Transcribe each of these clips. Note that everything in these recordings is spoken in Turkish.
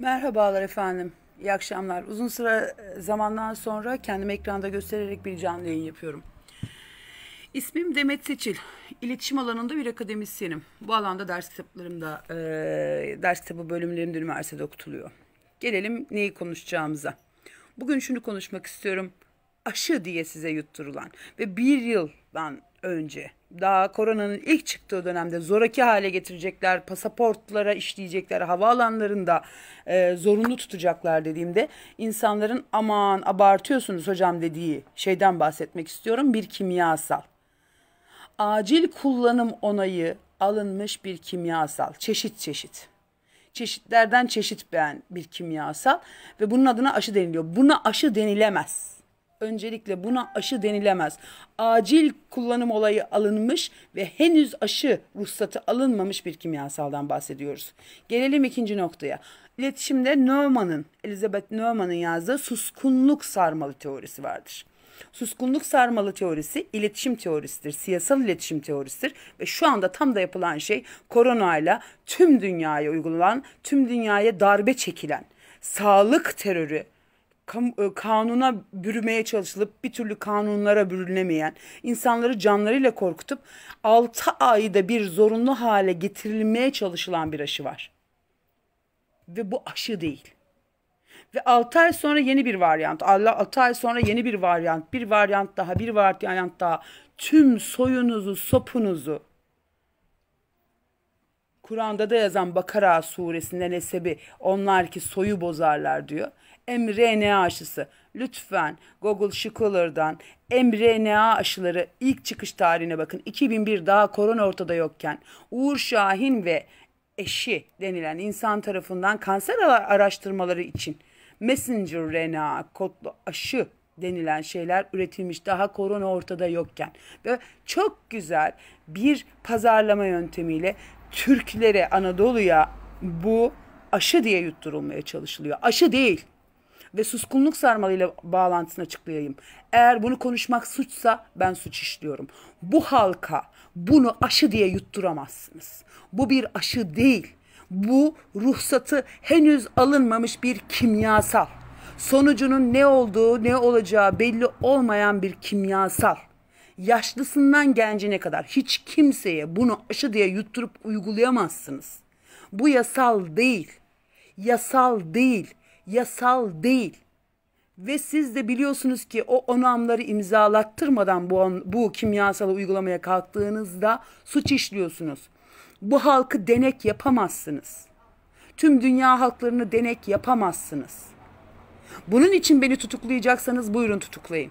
Merhabalar efendim. İyi akşamlar. Uzun süre e, zamandan sonra kendimi ekranda göstererek bir canlı yayın yapıyorum. İsmim Demet Seçil. İletişim alanında bir akademisyenim. Bu alanda ders kitaplarımda, e, ders kitabı bölümlerinde üniversitede okutuluyor. Gelelim neyi konuşacağımıza. Bugün şunu konuşmak istiyorum. Aşı diye size yutturulan ve bir yıldan önce daha koronanın ilk çıktığı dönemde zoraki hale getirecekler, pasaportlara işleyecekler, havaalanlarında e, zorunlu tutacaklar dediğimde insanların aman abartıyorsunuz hocam dediği şeyden bahsetmek istiyorum. Bir kimyasal. Acil kullanım onayı alınmış bir kimyasal. Çeşit çeşit. Çeşitlerden çeşit ben bir kimyasal ve bunun adına aşı deniliyor. Buna aşı denilemez öncelikle buna aşı denilemez. Acil kullanım olayı alınmış ve henüz aşı ruhsatı alınmamış bir kimyasaldan bahsediyoruz. Gelelim ikinci noktaya. İletişimde Neumann'ın, Elizabeth Neumann'ın yazdığı suskunluk sarmalı teorisi vardır. Suskunluk sarmalı teorisi iletişim teorisidir, siyasal iletişim teorisidir ve şu anda tam da yapılan şey koronayla tüm dünyaya uygulanan, tüm dünyaya darbe çekilen sağlık terörü, kanuna bürümeye çalışılıp bir türlü kanunlara bürünemeyen, insanları canlarıyla korkutup 6 ayda bir zorunlu hale getirilmeye çalışılan bir aşı var. Ve bu aşı değil. Ve 6 ay sonra yeni bir varyant. Allah 6 ay sonra yeni bir varyant, bir varyant daha, bir varyant daha. Tüm soyunuzu, sopunuzu Kur'an'da da yazan Bakara suresinde nesebi onlar ki soyu bozarlar diyor mRNA aşısı. Lütfen Google Scholar'dan mRNA aşıları ilk çıkış tarihine bakın. 2001 daha korona ortada yokken Uğur Şahin ve eşi denilen insan tarafından kanser araştırmaları için messenger RNA kodlu aşı denilen şeyler üretilmiş daha korona ortada yokken ve çok güzel bir pazarlama yöntemiyle Türklere Anadolu'ya bu aşı diye yutturulmaya çalışılıyor. Aşı değil ve suskunluk sarmalıyla bağlantısını açıklayayım. Eğer bunu konuşmak suçsa ben suç işliyorum. Bu halka bunu aşı diye yutturamazsınız. Bu bir aşı değil. Bu ruhsatı henüz alınmamış bir kimyasal. Sonucunun ne olduğu, ne olacağı belli olmayan bir kimyasal. Yaşlısından gencine kadar hiç kimseye bunu aşı diye yutturup uygulayamazsınız. Bu yasal değil. Yasal değil yasal değil. Ve siz de biliyorsunuz ki o onamları imzalattırmadan bu, bu kimyasalı uygulamaya kalktığınızda suç işliyorsunuz. Bu halkı denek yapamazsınız. Tüm dünya halklarını denek yapamazsınız. Bunun için beni tutuklayacaksanız buyurun tutuklayın.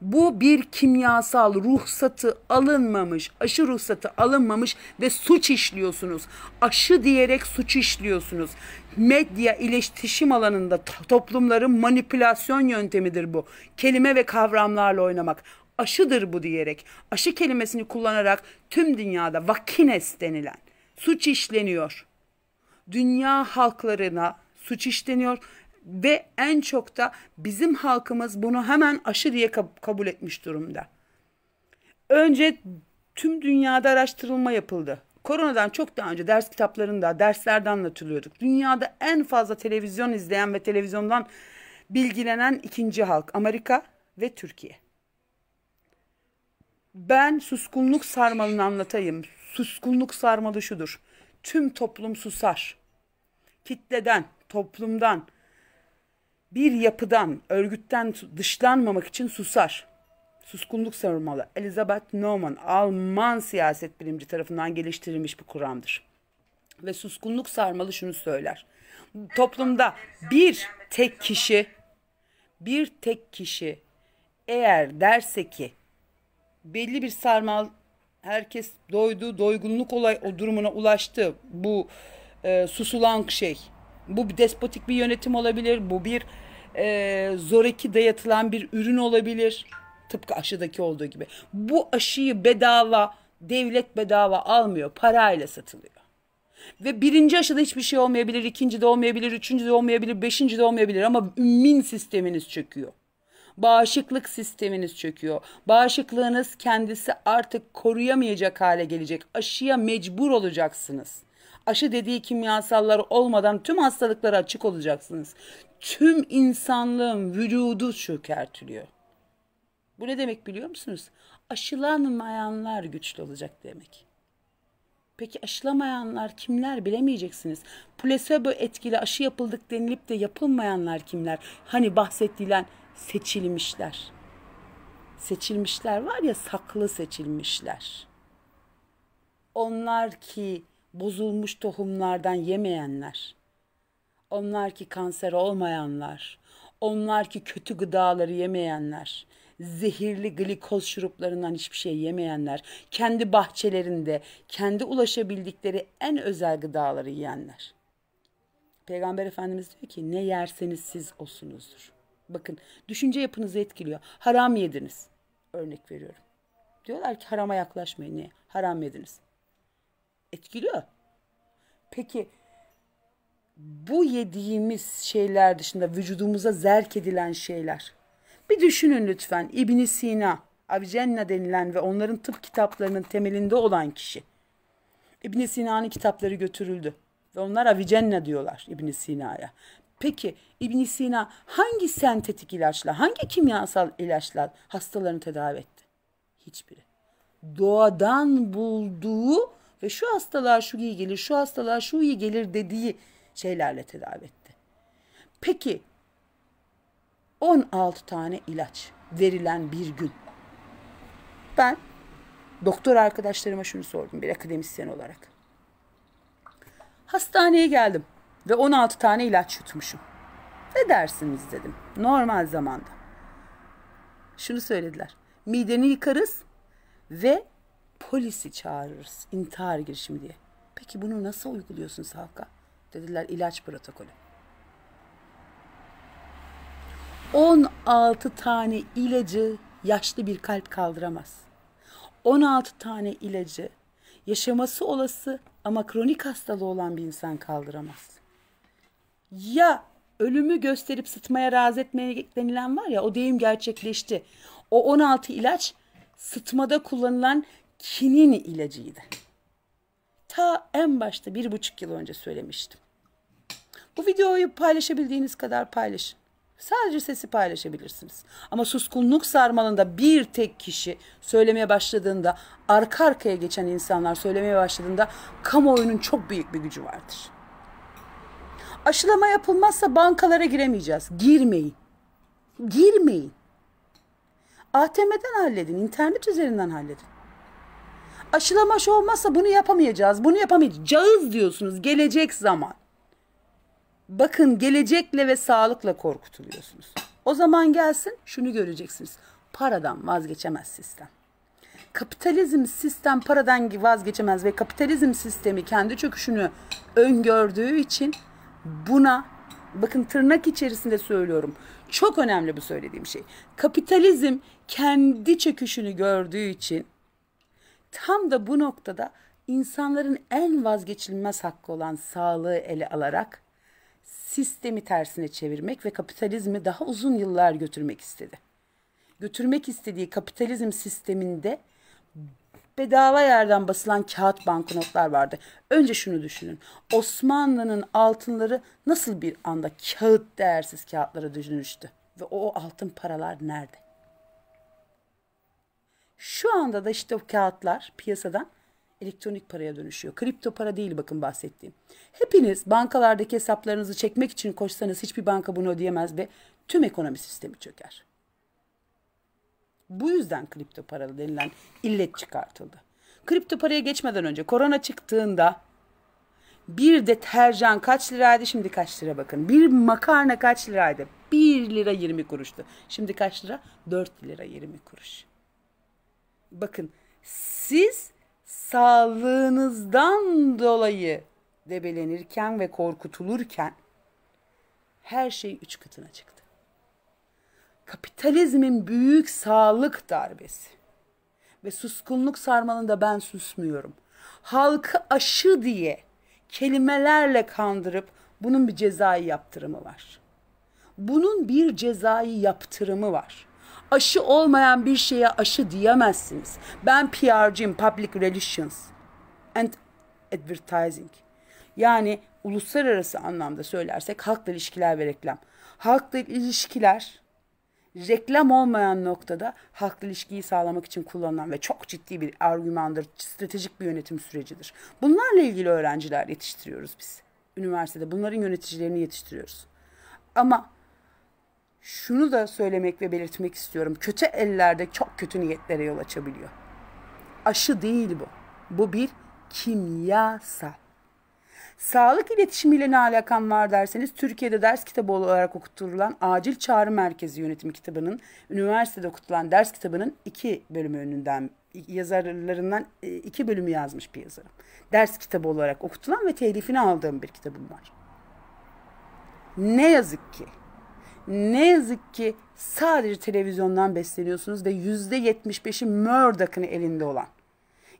Bu bir kimyasal ruhsatı alınmamış, aşı ruhsatı alınmamış ve suç işliyorsunuz. Aşı diyerek suç işliyorsunuz. Medya iletişim alanında toplumların manipülasyon yöntemidir bu. Kelime ve kavramlarla oynamak. Aşıdır bu diyerek, aşı kelimesini kullanarak tüm dünyada vakines denilen suç işleniyor. Dünya halklarına suç işleniyor ve en çok da bizim halkımız bunu hemen aşı diye kabul etmiş durumda. Önce tüm dünyada araştırılma yapıldı. Koronadan çok daha önce ders kitaplarında, derslerde anlatılıyorduk. Dünyada en fazla televizyon izleyen ve televizyondan bilgilenen ikinci halk Amerika ve Türkiye. Ben suskunluk sarmalını anlatayım. Suskunluk sarmalı şudur. Tüm toplum susar. Kitleden, toplumdan, bir yapıdan, örgütten dışlanmamak için susar. Suskunluk savunmalı. Elizabeth Neumann, Alman siyaset bilimci tarafından geliştirilmiş bir kuramdır. Ve suskunluk sarmalı şunu söyler. Toplumda bir tek kişi, bir tek kişi eğer derse ki belli bir sarmal herkes doydu, doygunluk olay o durumuna ulaştı. Bu e, susulan şey bu bir despotik bir yönetim olabilir. Bu bir e, zoraki dayatılan bir ürün olabilir. Tıpkı aşıdaki olduğu gibi. Bu aşıyı bedava, devlet bedava almıyor. Parayla satılıyor. Ve birinci aşıda hiçbir şey olmayabilir, ikinci de olmayabilir, üçüncü de olmayabilir, beşinci de olmayabilir ama ümmin sisteminiz çöküyor. Bağışıklık sisteminiz çöküyor. Bağışıklığınız kendisi artık koruyamayacak hale gelecek. Aşıya mecbur olacaksınız. Aşı dediği kimyasallar olmadan tüm hastalıklara açık olacaksınız. Tüm insanlığın vücudu çökertiliyor. Bu ne demek biliyor musunuz? Aşılanmayanlar güçlü olacak demek. Peki aşılamayanlar kimler bilemeyeceksiniz. Plasebo etkili aşı yapıldık denilip de yapılmayanlar kimler? Hani bahsettiğilen seçilmişler. Seçilmişler var ya saklı seçilmişler. Onlar ki bozulmuş tohumlardan yemeyenler. Onlar ki kanser olmayanlar. Onlar ki kötü gıdaları yemeyenler zehirli glikoz şuruplarından hiçbir şey yemeyenler, kendi bahçelerinde, kendi ulaşabildikleri en özel gıdaları yiyenler. Peygamber Efendimiz diyor ki ne yerseniz siz olsunuzdur. Bakın düşünce yapınızı etkiliyor. Haram yediniz. Örnek veriyorum. Diyorlar ki harama yaklaşmayın. Niye? Haram yediniz. Etkiliyor. Peki bu yediğimiz şeyler dışında vücudumuza zerk edilen şeyler bir düşünün lütfen İbn Sina, Avicenna denilen ve onların tıp kitaplarının temelinde olan kişi. İbn Sina'nın kitapları götürüldü ve onlar Avicenna diyorlar İbn Sina'ya. Peki İbn Sina hangi sentetik ilaçla, hangi kimyasal ilaçla hastalarını tedavi etti? Hiçbiri. Doğadan bulduğu ve şu hastalığa şu iyi gelir, şu hastalığa şu iyi gelir dediği şeylerle tedavi etti. Peki 16 tane ilaç verilen bir gün. Ben doktor arkadaşlarıma şunu sordum bir akademisyen olarak. Hastaneye geldim ve 16 tane ilaç yutmuşum. Ne dersiniz dedim normal zamanda. Şunu söylediler. Mideni yıkarız ve polisi çağırırız intihar girişimi diye. Peki bunu nasıl uyguluyorsun halka? Dediler ilaç protokolü. 16 tane ilacı yaşlı bir kalp kaldıramaz. 16 tane ilacı yaşaması olası ama kronik hastalığı olan bir insan kaldıramaz. Ya ölümü gösterip sıtmaya razı etmeye denilen var ya o deyim gerçekleşti. O 16 ilaç sıtmada kullanılan kinin ilacıydı. Ta en başta bir buçuk yıl önce söylemiştim. Bu videoyu paylaşabildiğiniz kadar paylaşın. Sadece sesi paylaşabilirsiniz. Ama suskunluk sarmalında bir tek kişi söylemeye başladığında, arka arkaya geçen insanlar söylemeye başladığında kamuoyunun çok büyük bir gücü vardır. Aşılama yapılmazsa bankalara giremeyeceğiz. Girmeyin. Girmeyin. ATM'den halledin, internet üzerinden halledin. Aşılama şu olmazsa bunu yapamayacağız, bunu yapamayacağız diyorsunuz gelecek zaman. Bakın gelecekle ve sağlıkla korkutuluyorsunuz. O zaman gelsin şunu göreceksiniz. Paradan vazgeçemez sistem. Kapitalizm sistem paradan vazgeçemez ve kapitalizm sistemi kendi çöküşünü öngördüğü için buna bakın tırnak içerisinde söylüyorum. Çok önemli bu söylediğim şey. Kapitalizm kendi çöküşünü gördüğü için tam da bu noktada insanların en vazgeçilmez hakkı olan sağlığı ele alarak sistemi tersine çevirmek ve kapitalizmi daha uzun yıllar götürmek istedi. Götürmek istediği kapitalizm sisteminde bedava yerden basılan kağıt banknotlar vardı. Önce şunu düşünün. Osmanlı'nın altınları nasıl bir anda kağıt değersiz kağıtlara dönüştü? Ve o altın paralar nerede? Şu anda da işte o kağıtlar piyasadan elektronik paraya dönüşüyor. Kripto para değil bakın bahsettiğim. Hepiniz bankalardaki hesaplarınızı çekmek için koşsanız hiçbir banka bunu ödeyemez ve tüm ekonomi sistemi çöker. Bu yüzden kripto paralı denilen illet çıkartıldı. Kripto paraya geçmeden önce korona çıktığında bir deterjan kaç liraydı şimdi kaç lira bakın. Bir makarna kaç liraydı? 1 lira 20 kuruştu. Şimdi kaç lira? 4 lira 20 kuruş. Bakın siz sağlığınızdan dolayı debelenirken ve korkutulurken her şey üç katına çıktı. Kapitalizmin büyük sağlık darbesi ve suskunluk sarmalında ben susmuyorum. Halkı aşı diye kelimelerle kandırıp bunun bir cezai yaptırımı var. Bunun bir cezai yaptırımı var. Aşı olmayan bir şeye aşı diyemezsiniz. Ben PR'ciyim, Public Relations and Advertising. Yani uluslararası anlamda söylersek halkla ilişkiler ve reklam. Halkla ilişkiler reklam olmayan noktada halkla ilişkiyi sağlamak için kullanılan ve çok ciddi bir argümandır, stratejik bir yönetim sürecidir. Bunlarla ilgili öğrenciler yetiştiriyoruz biz. Üniversitede bunların yöneticilerini yetiştiriyoruz. Ama şunu da söylemek ve belirtmek istiyorum. Kötü ellerde çok kötü niyetlere yol açabiliyor. Aşı değil bu. Bu bir kimyasal. Sağlık iletişimiyle ne alakam var derseniz Türkiye'de ders kitabı olarak okutulan Acil Çağrı Merkezi Yönetimi kitabının üniversitede okutulan ders kitabının iki bölümü önünden yazarlarından e, iki bölümü yazmış bir yazarım. Ders kitabı olarak okutulan ve telifini aldığım bir kitabım var. Ne yazık ki ne yazık ki sadece televizyondan besleniyorsunuz ve yüzde yetmiş beşi Murdoch'ın elinde olan.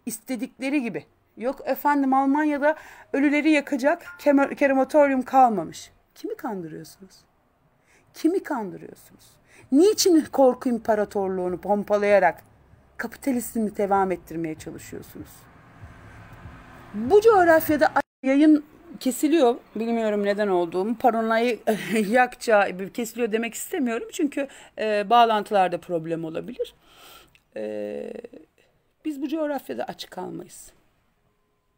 İstedikleri gibi. Yok efendim Almanya'da ölüleri yakacak krematoryum kalmamış. Kimi kandırıyorsunuz? Kimi kandırıyorsunuz? Niçin korku imparatorluğunu pompalayarak kapitalizmi devam ettirmeye çalışıyorsunuz? Bu coğrafyada yayın kesiliyor. Bilmiyorum neden olduğumu. Paranoyu yakça kesiliyor demek istemiyorum. Çünkü e, bağlantılarda problem olabilir. E, biz bu coğrafyada açık kalmayız.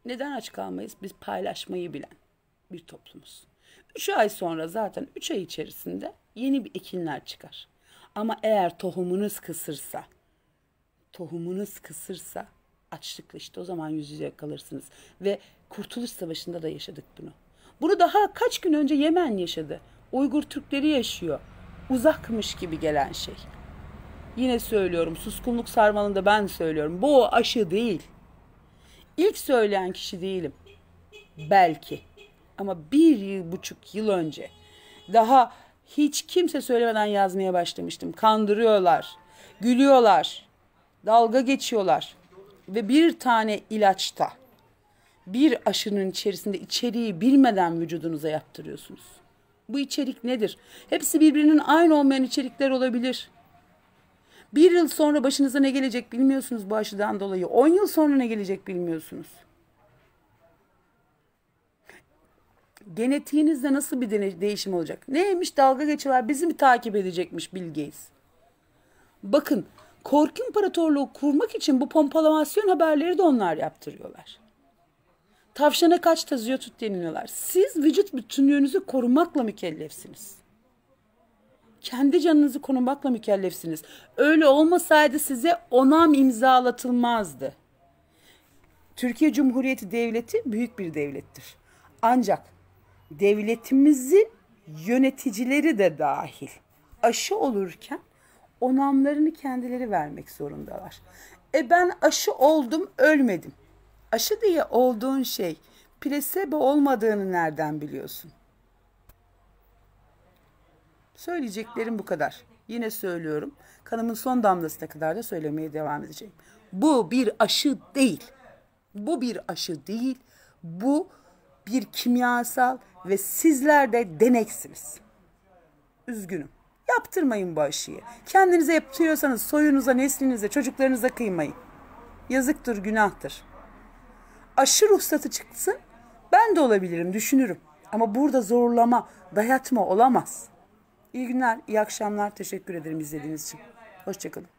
Neden aç kalmayız? Biz paylaşmayı bilen bir toplumuz. Üç ay sonra zaten üç ay içerisinde yeni bir ekinler çıkar. Ama eğer tohumunuz kısırsa, tohumunuz kısırsa açlıkla işte o zaman yüz yüze kalırsınız. Ve Kurtuluş Savaşı'nda da yaşadık bunu. Bunu daha kaç gün önce Yemen yaşadı. Uygur Türkleri yaşıyor. Uzakmış gibi gelen şey. Yine söylüyorum suskunluk sarmalında ben söylüyorum. Bu aşı değil. İlk söyleyen kişi değilim. Belki. Ama bir yıl, buçuk yıl önce daha hiç kimse söylemeden yazmaya başlamıştım. Kandırıyorlar, gülüyorlar, dalga geçiyorlar. Ve bir tane ilaçta, bir aşının içerisinde içeriği bilmeden vücudunuza yaptırıyorsunuz. Bu içerik nedir? Hepsi birbirinin aynı olmayan içerikler olabilir. Bir yıl sonra başınıza ne gelecek bilmiyorsunuz bu aşıdan dolayı. On yıl sonra ne gelecek bilmiyorsunuz. Genetiğinizde nasıl bir değişim olacak? Neymiş dalga geçiyorlar bizi mi takip edecekmiş Bill Gates? Bakın korku imparatorluğu kurmak için bu pompalamasyon haberleri de onlar yaptırıyorlar. Tavşana kaç tazıyor tut deniliyorlar. Siz vücut bütünlüğünüzü korumakla mükellefsiniz. Kendi canınızı korumakla mükellefsiniz. Öyle olmasaydı size onam imzalatılmazdı. Türkiye Cumhuriyeti Devleti büyük bir devlettir. Ancak devletimizin yöneticileri de dahil aşı olurken onamlarını kendileri vermek zorundalar. E ben aşı oldum ölmedim. Aşı diye olduğun şey plasebo olmadığını nereden biliyorsun? Söyleyeceklerim bu kadar. Yine söylüyorum. Kanımın son damlasına kadar da söylemeye devam edeceğim. Bu bir aşı değil. Bu bir aşı değil. Bu bir kimyasal ve sizler de deneksiniz. Üzgünüm. Yaptırmayın bu aşıyı. Kendinize yaptırıyorsanız soyunuza, neslinize, çocuklarınıza kıymayın. Yazıktır, günahtır. Aşı ruhsatı çıksın ben de olabilirim, düşünürüm. Ama burada zorlama, dayatma olamaz. İyi günler, iyi akşamlar. Teşekkür ederim izlediğiniz için. Hoşçakalın.